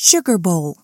sugar bowl.